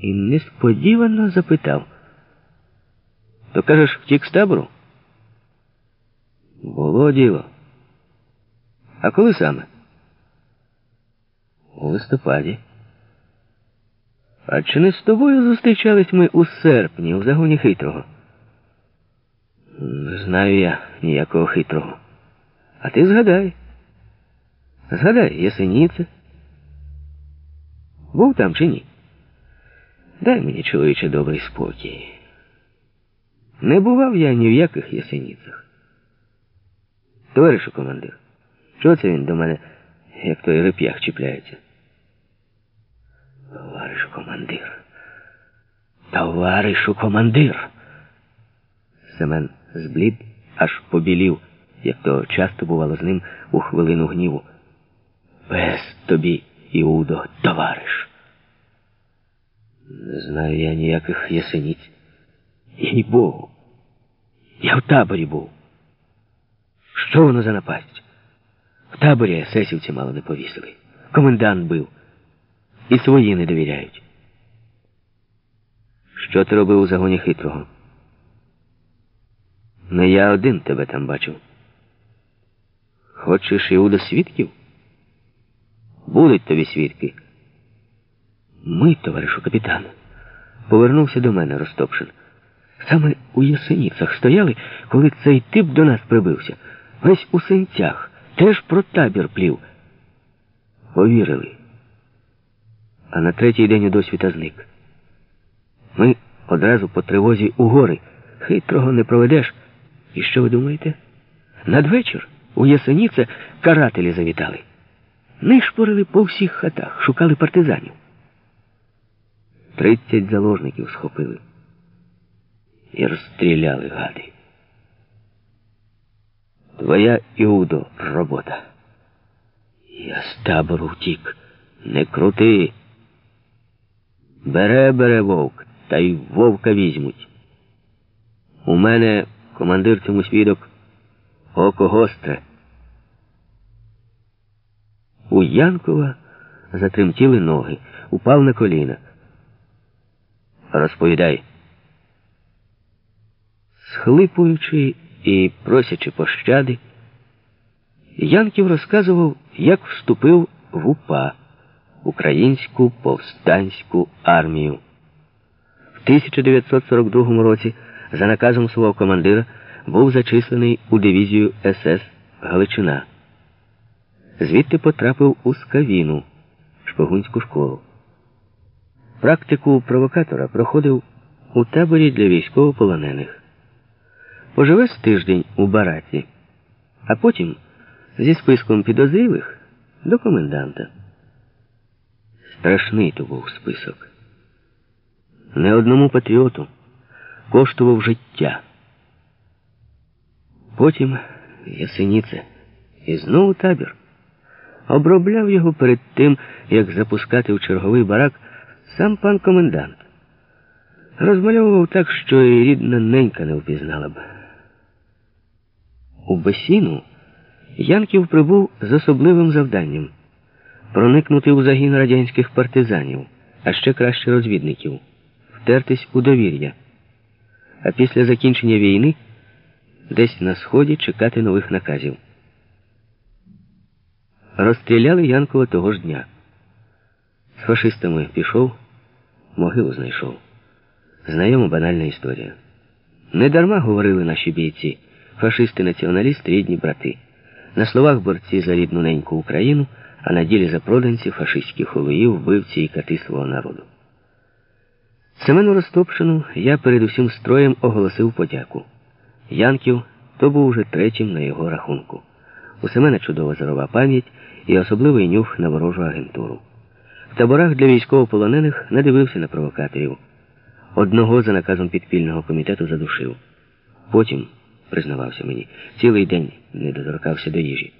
і несподівано запитав. То кажеш, втік з табору? Було діло. А коли саме? У листопаді. А чи не з тобою зустрічались ми у серпні у загоні хитрого? Не знаю я ніякого хитрого. А ти згадай. Згадай, Ясеніце. Був там чи ні? Дай мені, чоловіче, добрий спокій. Не бував я ні в яких ясеніцях. Товаришу командир, чого це він до мене, як той реп'ях чіпляється? Товаришу командир. Товаришу командир. Семен зблід, аж побілів, як то часто бувало з ним у хвилину гніву. Без тобі, Іудо, товариш. Не знаю я ніяких ясеніць. І Богу. Я в таборі був. Що воно за напасть? В таборі есесівці мало не повісили. Комендант бив. І свої не довіряють. Що ти робив у загоні хитрого? Не я один тебе там бачив. Хочеш Іуда свідків? Будуть тобі свідки. Ми, товаришу капітан, повернувся до мене Ростопшин. Саме у ясеніцях стояли, коли цей тип до нас прибився. Весь у синцях, теж про табір плів. Повірили. А на третій день у досвіта зник. Ми одразу по тривозі у гори. Хитрого не проведеш. І що ви думаєте? Надвечір у Ясеніце карателі завітали. Нишпорили по всіх хатах, шукали партизанів. Тридцять заложників схопили і розстріляли гади. Твоя Іудо робота. Я з табору втік. Не крути. Бере, бере вовк, та й вовка візьмуть. У мене командир цьому свідок око гостре. У Янкова затремтіли ноги, упав на коліна. Розповідай. Схлипуючи і просячи пощади, Янків розказував, як вступив в УПА, Українську повстанську армію. В 1942 році, за наказом свого командира, був зачислений у дивізію СС Галичина. Звідти потрапив у Скавіну, шпигунську школу. Практику провокатора проходив у таборі для військовополонених. Поживе з тиждень у бараці, а потім зі списком підозрілих до коменданта. Страшний то був список. Не одному патріоту коштував життя. Потім ясеніце і знову табір. Обробляв його перед тим, як запускати в черговий барак сам пан комендант. Розмальовував так, що і рідна ненька не впізнала б. У Бесіну Янків прибув з особливим завданням проникнути у загін радянських партизанів, а ще краще розвідників, втертись у довір'я, а після закінчення війни десь на сході чекати нових наказів. Розстріляли Янкова того ж дня. З фашистами пішов, могилу знайшов. Знайома банальна історія. Недарма говорили наші бійці, фашисти-націоналісти, рідні брати. На словах борці за рідну неньку Україну, а на ділі за проданці фашистські холуїв, вбивці і кати свого народу. Семену Ростопшину я перед усім строєм оголосив подяку. Янків то був уже третім на його рахунку. У Семена чудова зорова пам'ять і особливий нюх на ворожу агентуру. Таборах для військовополонених не дивився на провокаторів. Одного за наказом підпільного комітету задушив. Потім, признавався мені, цілий день не доторкався до їжі.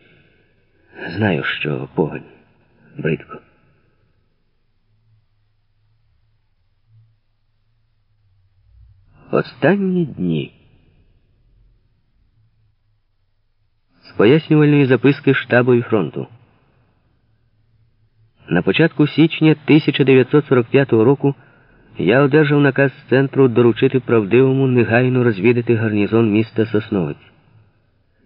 Знаю, що погонь, бридко. Останні дні. З пояснювальної записки штабу і фронту. На початку січня 1945 року Я одержав наказ центру доручити правдивому негайно розвідати гарнізон міста Сосновець.